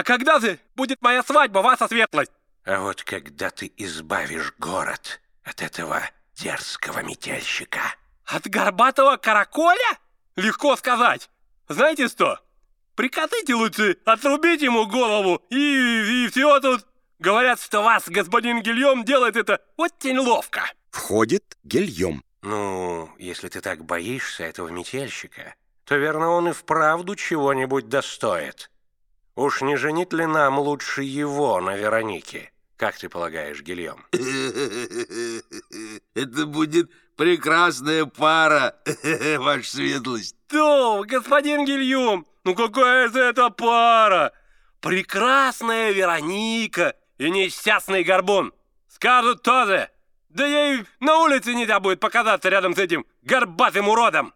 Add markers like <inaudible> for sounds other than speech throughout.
А когда же будет моя свадьба, ваша светлость? А вот когда ты избавишь город от этого дерзкого метельщика. От горбатого караколя? Легко сказать. Знаете что? Прикатайте лучше, отрубить ему голову, и, и все тут. Говорят, что вас, господин Гильем, делает это очень ловко. Входит Гильем. Ну, если ты так боишься этого метельщика, то верно он и вправду чего-нибудь достоит. Уж не женит ли нам лучше его на Веронике? Как ты полагаешь, Гильем? <laughs> Это будет прекрасная пара, <laughs> ваша светлость. То, господин Гильем, ну какая же это пара? Прекрасная Вероника и несчастный Горбун. Скажут тоже. Да ей на улице нельзя будет показаться рядом с этим горбатым уродом.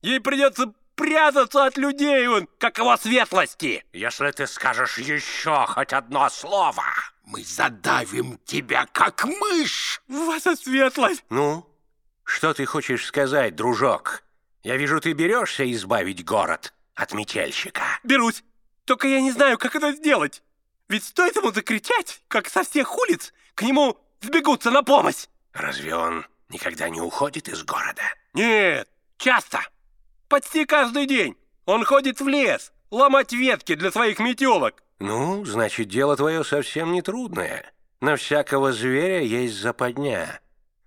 Ей придется прятаться от людей, он, как его светлости. Если ты скажешь еще хоть одно слово... Мы задавим тебя, как мышь. Ваша светлость. Ну, что ты хочешь сказать, дружок? Я вижу, ты берешься избавить город от метельщика. Берусь. Только я не знаю, как это сделать. Ведь стоит ему закричать, как со всех улиц, к нему сбегутся на помощь. Разве он никогда не уходит из города? Нет, часто. Почти каждый день. Он ходит в лес, ломать ветки для своих метелок. Ну, значит, дело твое совсем не трудное. На всякого зверя есть западня.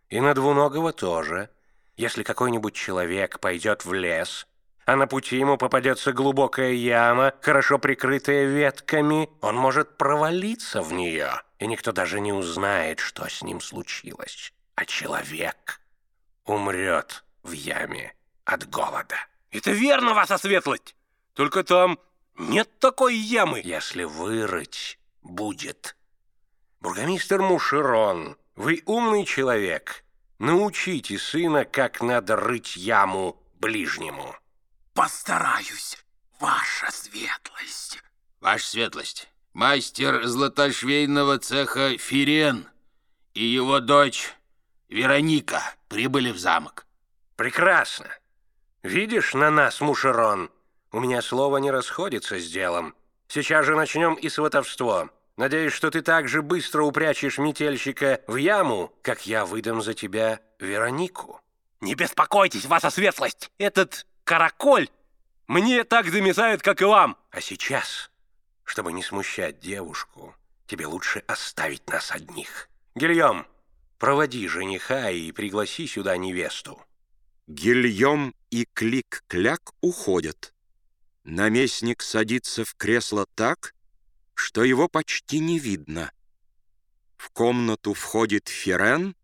И на двуногого тоже. Если какой-нибудь человек пойдет в лес, а на пути ему попадется глубокая яма, хорошо прикрытая ветками, он может провалиться в нее, и никто даже не узнает, что с ним случилось. А человек умрет в яме от голода. Это верно, ваша светлость. Только там нет такой ямы. Если вырыть, будет. Бургомистр Мушерон, вы умный человек. Научите сына, как надо рыть яму ближнему. Постараюсь, ваша светлость. Ваша светлость, мастер златошвейного цеха Фирен и его дочь Вероника прибыли в замок. Прекрасно. Видишь на нас, Мушерон? У меня слово не расходится с делом. Сейчас же начнем и сватовство. Надеюсь, что ты так же быстро упрячешь метельщика в яму, как я выдам за тебя Веронику. Не беспокойтесь, ваша светлость. Этот караколь мне так замесает, как и вам. А сейчас, чтобы не смущать девушку, тебе лучше оставить нас одних. Гильем, проводи жениха и пригласи сюда невесту. Гильем и Клик-Кляк уходят. Наместник садится в кресло так, что его почти не видно. В комнату входит Ферен,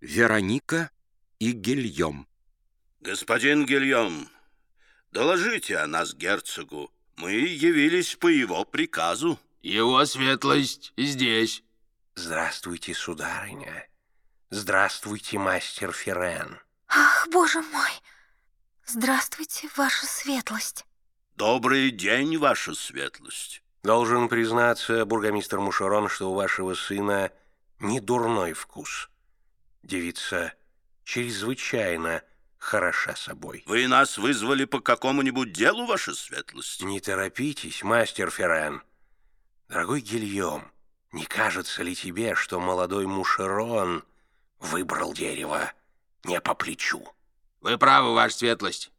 Вероника и Гильем. Господин Гильем, доложите о нас герцогу. Мы явились по его приказу. Его светлость здесь. Здравствуйте, сударыня. Здравствуйте, мастер Ферен. Ах, боже мой! Здравствуйте, ваша светлость. Добрый день, ваша светлость. Должен признаться, бургомистр Мушерон, что у вашего сына не дурной вкус. Девица чрезвычайно хороша собой. Вы нас вызвали по какому-нибудь делу, ваша светлость? Не торопитесь, мастер Феррен. Дорогой Гильем, не кажется ли тебе, что молодой Мушерон выбрал дерево не по плечу? Вы правы, ваша светлость.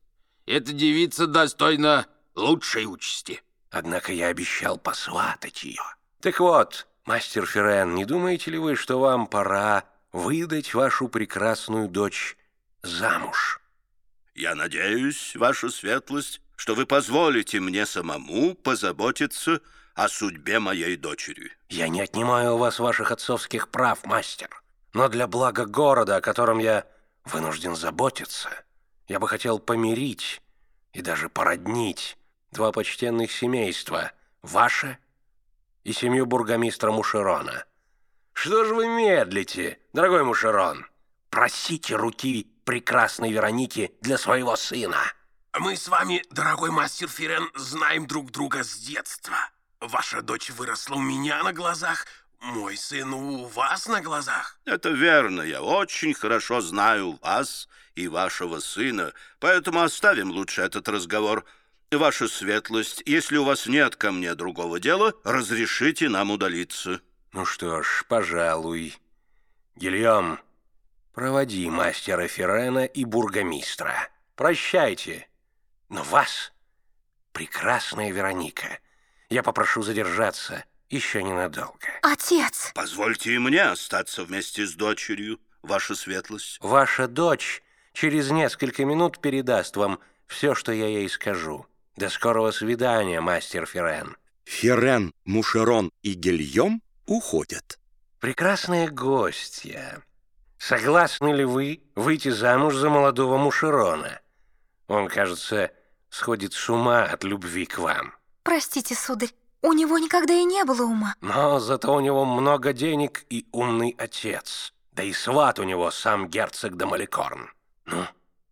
Эта девица достойна лучшей участи. Однако я обещал посватать ее. Так вот, мастер Феррен, не думаете ли вы, что вам пора выдать вашу прекрасную дочь замуж? Я надеюсь, ваша светлость, что вы позволите мне самому позаботиться о судьбе моей дочери. Я не отнимаю у вас ваших отцовских прав, мастер. Но для блага города, о котором я вынужден заботиться, я бы хотел помирить и даже породнить два почтенных семейства, ваше и семью бургомистра Мушерона. Что же вы медлите, дорогой Мушерон? Просите руки прекрасной Вероники для своего сына. Мы с вами, дорогой мастер Фирен, знаем друг друга с детства. Ваша дочь выросла у меня на глазах, мой сын у вас на глазах. Это верно, я очень хорошо знаю вас и вашего сына, поэтому оставим лучше этот разговор. Ваша светлость, если у вас нет ко мне другого дела, разрешите нам удалиться. Ну что ж, пожалуй. Гильем, проводи мастера Ферена и бургомистра. Прощайте. Но вас, прекрасная Вероника, я попрошу задержаться еще ненадолго. Отец! Позвольте и мне остаться вместе с дочерью, ваша светлость. Ваша дочь через несколько минут передаст вам все, что я ей скажу. До скорого свидания, мастер Ферен. Ферен, Мушерон и Гильем уходят. Прекрасная гостья, согласны ли вы выйти замуж за молодого Мушерона? Он, кажется, сходит с ума от любви к вам. Простите, сударь, у него никогда и не было ума. Но зато у него много денег и умный отец. Да и сват у него сам герцог Дамаликорн. Ну,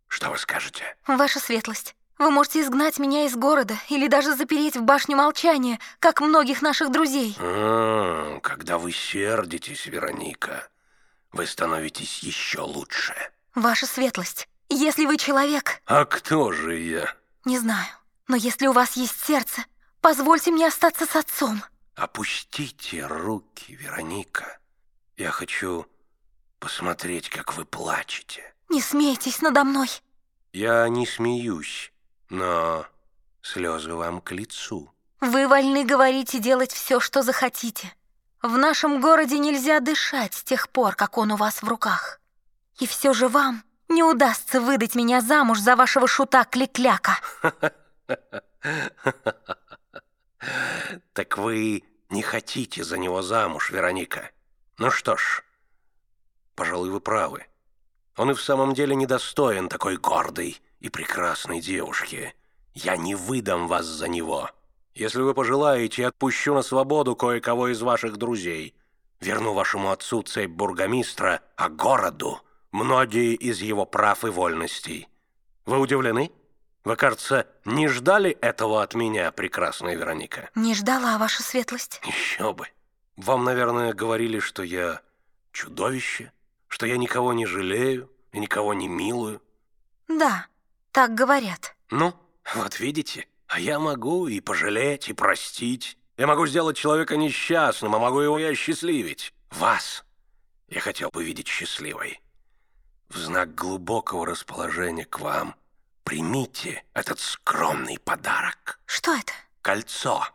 что вы скажете? Ваша светлость, вы можете изгнать меня из города или даже запереть в башню молчания, как многих наших друзей. М, когда вы сердитесь, Вероника, вы становитесь еще лучше. Ваша светлость, если вы человек, А кто же я? не знаю, но если у вас есть сердце, позвольте мне остаться с отцом. Опустите руки, Вероника. Я хочу посмотреть, как вы плачете. Не смейтесь надо мной. Я не смеюсь, но слезы вам к лицу. Вы вольны говорить и делать все, что захотите. В нашем городе нельзя дышать с тех пор, как он у вас в руках. И все же вам не удастся выдать меня замуж за вашего шута Кликляка. <laughs> Так вы не хотите за него замуж, Вероника. Ну что ж, пожалуй, вы правы. Он и в самом деле недостоин такой гордой и прекрасной девушки. Я не выдам вас за него. Если вы пожелаете, отпущу на свободу кое-кого из ваших друзей. Верну вашему отцу цепь бургомистра, а городу многие из его прав и вольностей. Вы удивлены? Вы, кажется, не ждали этого от меня, прекрасная Вероника? Не ждала ваша светлость. Еще бы. Вам, наверное, говорили, что я чудовище, что я никого не жалею и никого не милую. Да, так говорят. Ну, вот видите, а я могу и пожалеть, и простить. Я могу сделать человека несчастным, а могу его и осчастливить. Вас я хотел бы видеть счастливой. В знак глубокого расположения к вам примите этот скромный подарок. Что это? Кольцо.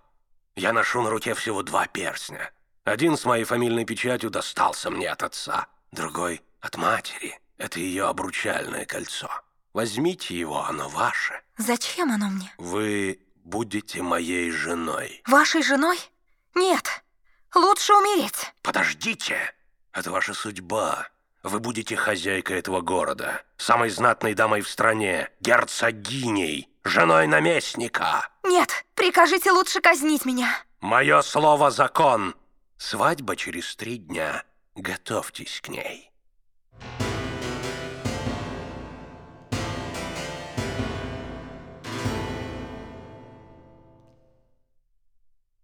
Я ношу на руке всего два перстня. Один с моей фамильной печатью достался мне от отца, другой — от матери. Это ее обручальное кольцо. Возьмите его, оно ваше. Зачем оно мне? Вы будете моей женой. Вашей женой? Нет, лучше умереть. Подождите! Это ваша судьба. Вы будете хозяйкой этого города, самой знатной дамой в стране, герцогиней, женой наместника. Нет, прикажите лучше казнить меня. Мое слово закон. Свадьба через три дня. Готовьтесь к ней.